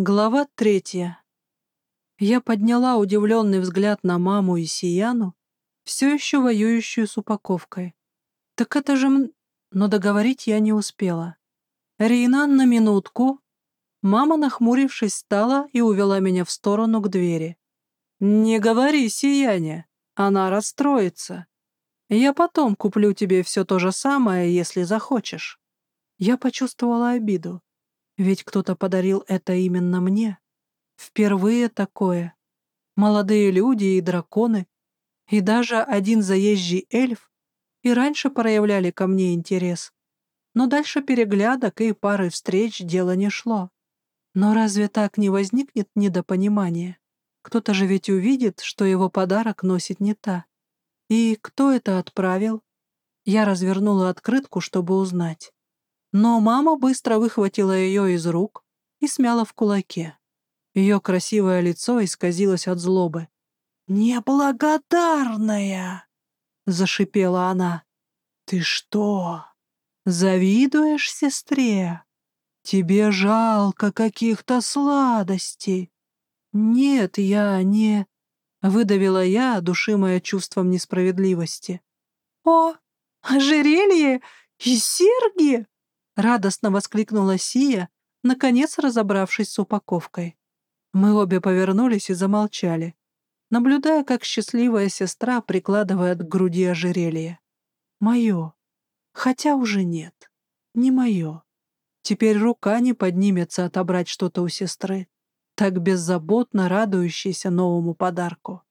Глава третья. Я подняла удивленный взгляд на маму и Сияну, все еще воюющую с упаковкой. Так это же... Но договорить я не успела. Рейнан на минутку. Мама, нахмурившись, встала и увела меня в сторону к двери. «Не говори, Сияне, она расстроится. Я потом куплю тебе все то же самое, если захочешь». Я почувствовала обиду. Ведь кто-то подарил это именно мне. Впервые такое. Молодые люди и драконы, и даже один заезжий эльф и раньше проявляли ко мне интерес. Но дальше переглядок и пары встреч дело не шло. Но разве так не возникнет недопонимание? Кто-то же ведь увидит, что его подарок носит не та. И кто это отправил? Я развернула открытку, чтобы узнать. Но мама быстро выхватила ее из рук и смяла в кулаке. Ее красивое лицо исказилось от злобы. «Неблагодарная!» — зашипела она. «Ты что, завидуешь сестре? Тебе жалко каких-то сладостей?» «Нет, я не...» — выдавила я, душимая чувством несправедливости. «О, ожерелье и серьги!» Радостно воскликнула Сия, наконец разобравшись с упаковкой. Мы обе повернулись и замолчали, наблюдая, как счастливая сестра прикладывает к груди ожерелье. Мое. Хотя уже нет. Не мое. Теперь рука не поднимется отобрать что-то у сестры, так беззаботно радующейся новому подарку.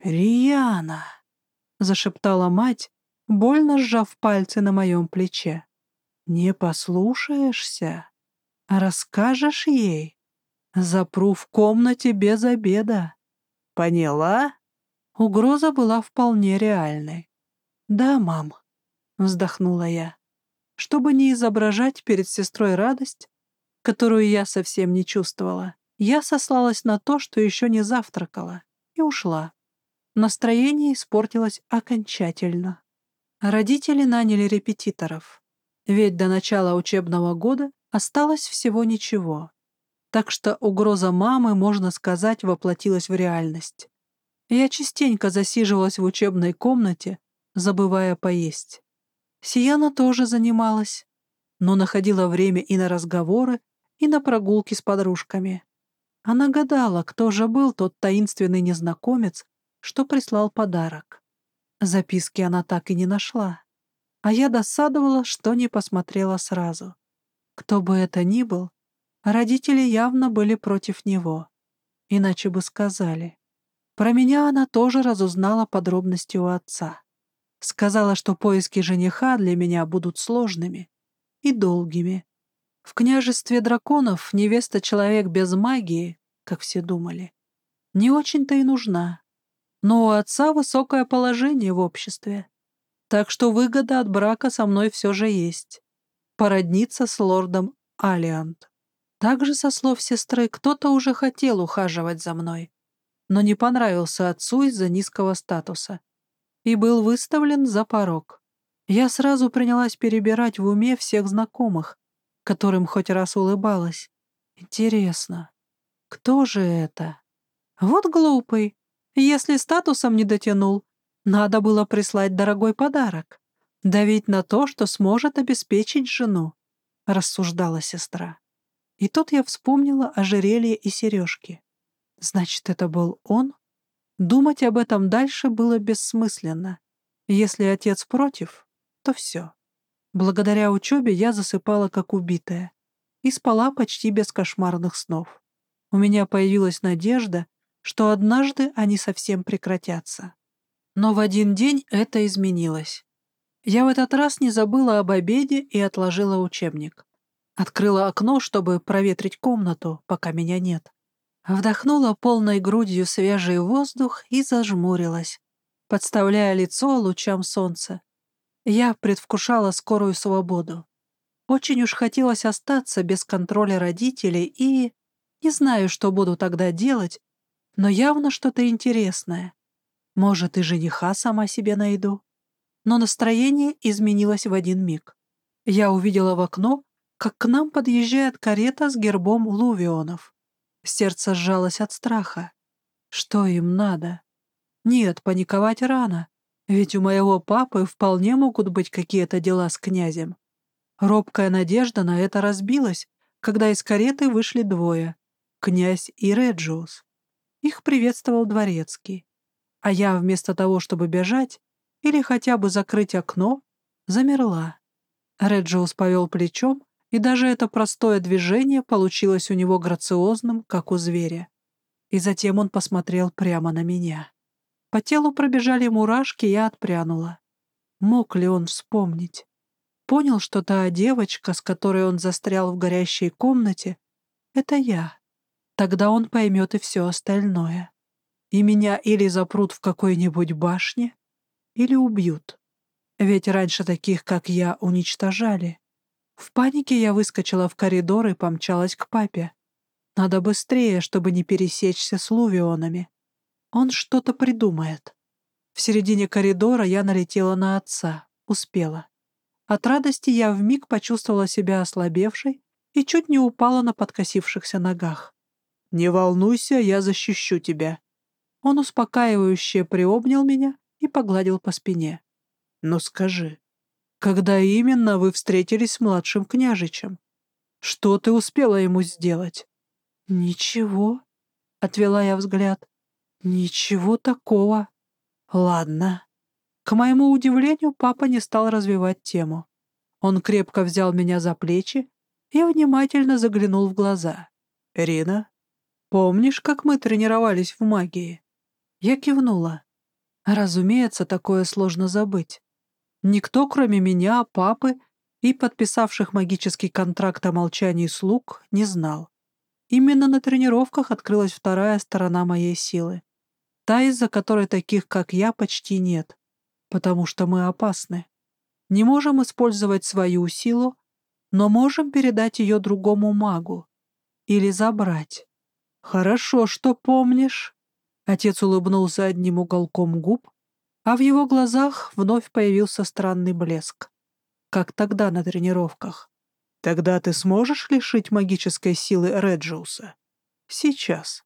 «Рияна!» — зашептала мать, больно сжав пальцы на моем плече. Не послушаешься? Расскажешь ей? Запру в комнате без обеда. Поняла? Угроза была вполне реальной. «Да, мам», — вздохнула я, чтобы не изображать перед сестрой радость, которую я совсем не чувствовала. Я сослалась на то, что еще не завтракала, и ушла. Настроение испортилось окончательно. Родители наняли репетиторов. Ведь до начала учебного года осталось всего ничего. Так что угроза мамы, можно сказать, воплотилась в реальность. Я частенько засиживалась в учебной комнате, забывая поесть. Сияна тоже занималась, но находила время и на разговоры, и на прогулки с подружками. Она гадала, кто же был тот таинственный незнакомец, что прислал подарок. Записки она так и не нашла а я досадовала, что не посмотрела сразу. Кто бы это ни был, родители явно были против него. Иначе бы сказали. Про меня она тоже разузнала подробности у отца. Сказала, что поиски жениха для меня будут сложными и долгими. В княжестве драконов невеста человек без магии, как все думали, не очень-то и нужна. Но у отца высокое положение в обществе. Так что выгода от брака со мной все же есть. Породниться с лордом Алиант. Также, со слов сестры, кто-то уже хотел ухаживать за мной, но не понравился отцу из-за низкого статуса и был выставлен за порог. Я сразу принялась перебирать в уме всех знакомых, которым хоть раз улыбалась. Интересно, кто же это? Вот глупый. Если статусом не дотянул, надо было прислать дорогой подарок, давить на то, что сможет обеспечить жену, — рассуждала сестра. И тут я вспомнила ожерелье и сережки. Значит, это был он? Думать об этом дальше было бессмысленно. Если отец против, то все. Благодаря учебе я засыпала как убитая и спала почти без кошмарных снов. У меня появилась надежда, что однажды они совсем прекратятся. Но в один день это изменилось. Я в этот раз не забыла об обеде и отложила учебник. Открыла окно, чтобы проветрить комнату, пока меня нет. Вдохнула полной грудью свежий воздух и зажмурилась, подставляя лицо лучам солнца. Я предвкушала скорую свободу. Очень уж хотелось остаться без контроля родителей и... Не знаю, что буду тогда делать, но явно что-то интересное. Может, и жениха сама себе найду. Но настроение изменилось в один миг. Я увидела в окно, как к нам подъезжает карета с гербом Лувионов. Сердце сжалось от страха. Что им надо? Нет, паниковать рано, ведь у моего папы вполне могут быть какие-то дела с князем. Робкая надежда на это разбилась, когда из кареты вышли двое — князь и Реджиус. Их приветствовал дворецкий. А я вместо того, чтобы бежать или хотя бы закрыть окно, замерла. Реджиус повел плечом, и даже это простое движение получилось у него грациозным, как у зверя. И затем он посмотрел прямо на меня. По телу пробежали мурашки, я отпрянула. Мог ли он вспомнить? Понял, что та девочка, с которой он застрял в горящей комнате, — это я. Тогда он поймет и все остальное. И меня или запрут в какой-нибудь башне, или убьют. Ведь раньше таких, как я, уничтожали. В панике я выскочила в коридор и помчалась к папе. Надо быстрее, чтобы не пересечься с Лувионами. Он что-то придумает. В середине коридора я налетела на отца. Успела. От радости я вмиг почувствовала себя ослабевшей и чуть не упала на подкосившихся ногах. «Не волнуйся, я защищу тебя». Он успокаивающе приобнял меня и погладил по спине. «Но скажи, когда именно вы встретились с младшим княжичем? Что ты успела ему сделать?» «Ничего», — отвела я взгляд. «Ничего такого». «Ладно». К моему удивлению, папа не стал развивать тему. Он крепко взял меня за плечи и внимательно заглянул в глаза. «Рина, помнишь, как мы тренировались в магии?» Я кивнула. Разумеется, такое сложно забыть. Никто, кроме меня, папы и подписавших магический контракт о молчании слуг, не знал. Именно на тренировках открылась вторая сторона моей силы. Та, из-за которой таких, как я, почти нет. Потому что мы опасны. Не можем использовать свою силу, но можем передать ее другому магу. Или забрать. Хорошо, что помнишь. Отец улыбнулся одним уголком губ, а в его глазах вновь появился странный блеск. Как тогда на тренировках. Тогда ты сможешь лишить магической силы Реджиуса? Сейчас.